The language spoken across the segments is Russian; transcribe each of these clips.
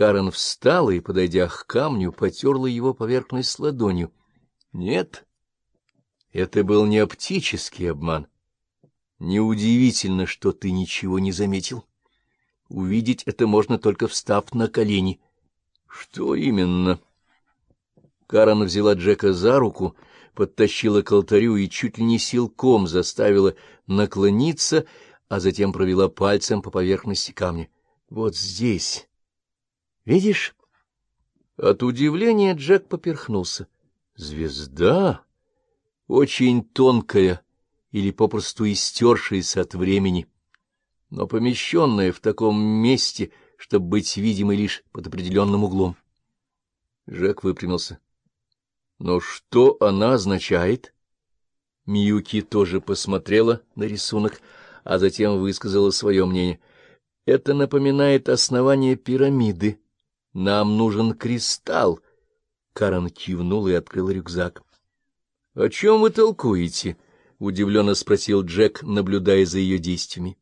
Карен встала и, подойдя к камню, потерла его поверхность ладонью. Нет, это был не оптический обман. Неудивительно, что ты ничего не заметил. Увидеть это можно только встав на колени. Что именно? Карен взяла Джека за руку, подтащила к алтарю и чуть ли не силком заставила наклониться, а затем провела пальцем по поверхности камня. Вот здесь. Видишь? От удивления Джек поперхнулся. Звезда? Очень тонкая или попросту истершаяся от времени, но помещенная в таком месте, чтобы быть видимой лишь под определенным углом. Джек выпрямился. Но что она означает? Миюки тоже посмотрела на рисунок, а затем высказала свое мнение. Это напоминает основание пирамиды. Нам нужен кристалл. Карен кивнул и открыл рюкзак. — О чем вы толкуете? — удивленно спросил Джек, наблюдая за ее действиями.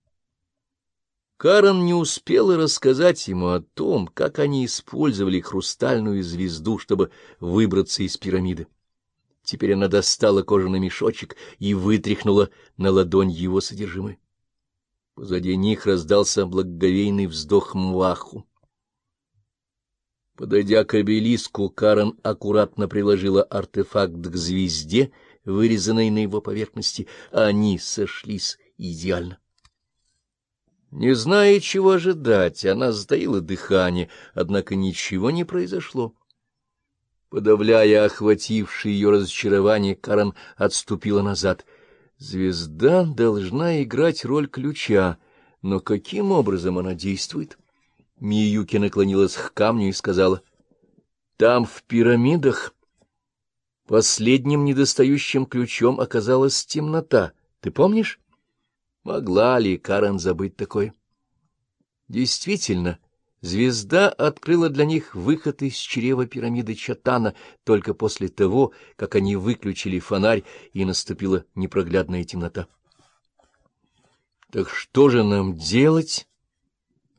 Карен не успела рассказать ему о том, как они использовали хрустальную звезду, чтобы выбраться из пирамиды. Теперь она достала кожаный мешочек и вытряхнула на ладонь его содержимое. Позади них раздался благоговейный вздох Мваху. Подойдя к обелиску, Карен аккуратно приложила артефакт к звезде, вырезанной на его поверхности. Они сошлись идеально. Не зная, чего ожидать, она затаила дыхание, однако ничего не произошло. Подавляя охватившее ее разочарование, Карен отступила назад. Звезда должна играть роль ключа, но каким образом она действует? Миюки наклонилась к камню и сказала, — Там, в пирамидах, последним недостающим ключом оказалась темнота. Ты помнишь? Могла ли Карен забыть такое? Действительно, звезда открыла для них выход из чрева пирамиды Чатана только после того, как они выключили фонарь, и наступила непроглядная темнота. — Так что же нам делать? —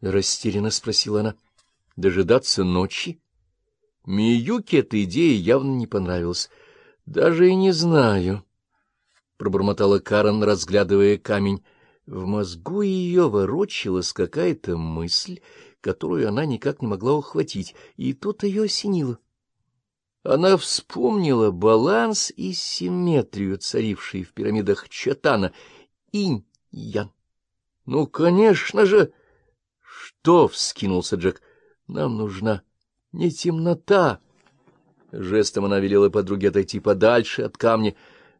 растерянно спросила она. — Дожидаться ночи? Миюке эта идея явно не понравилась. — Даже и не знаю, — пробормотала Карен, разглядывая камень. В мозгу ее ворочалась какая-то мысль, которую она никак не могла ухватить, и тут ее осенило. Она вспомнила баланс и симметрию, царившие в пирамидах Чатана, инь-ян. — Ну, конечно же! — Что? — вскинулся Джек. — Нам нужна не темнота. Жестом она велела подруге отойти подальше от камня.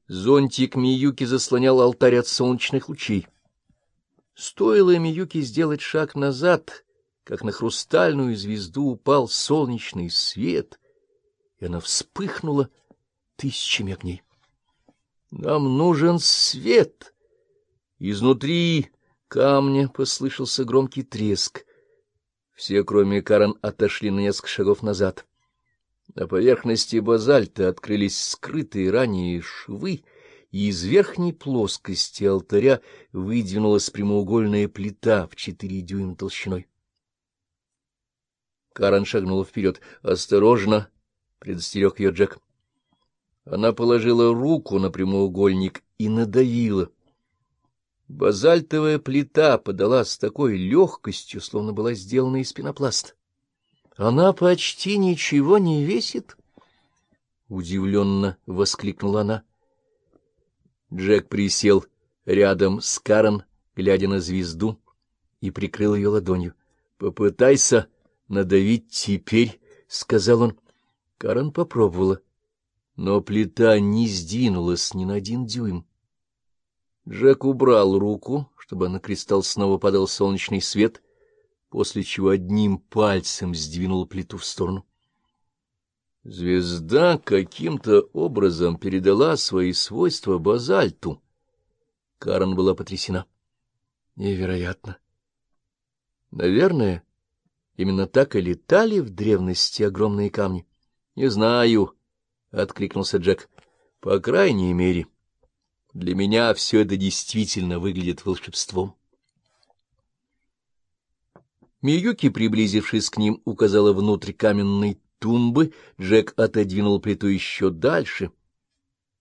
Зонтик Миюки заслонял алтарь от солнечных лучей. Стоило Миюке сделать шаг назад, как на хрустальную звезду упал солнечный свет, и она вспыхнула тысячами огней. «Нам нужен свет!» Изнутри камня послышался громкий треск. Все, кроме Карен, отошли на несколько шагов назад. На поверхности базальта открылись скрытые ранее швы — и из верхней плоскости алтаря выдвинулась прямоугольная плита в четыре дюйма толщиной. Карен шагнула вперед. «Осторожно!» — предостерег ее Джек. Она положила руку на прямоугольник и надавила. Базальтовая плита подала с такой легкостью, словно была сделана из пенопласта. «Она почти ничего не весит!» — удивленно воскликнула она. Джек присел рядом с Карен, глядя на звезду, и прикрыл ее ладонью. — Попытайся надавить теперь, — сказал он. Карен попробовала, но плита не сдвинулась ни на один дюйм. Джек убрал руку, чтобы на кристалл снова падал солнечный свет, после чего одним пальцем сдвинул плиту в сторону. Звезда каким-то образом передала свои свойства базальту. Карен была потрясена. Невероятно. Наверное, именно так и летали в древности огромные камни. — Не знаю, — откликнулся Джек. — По крайней мере, для меня все это действительно выглядит волшебством. Миюки, приблизившись к ним, указала внутрь каменной тумбы, Джек отодвинул плиту еще дальше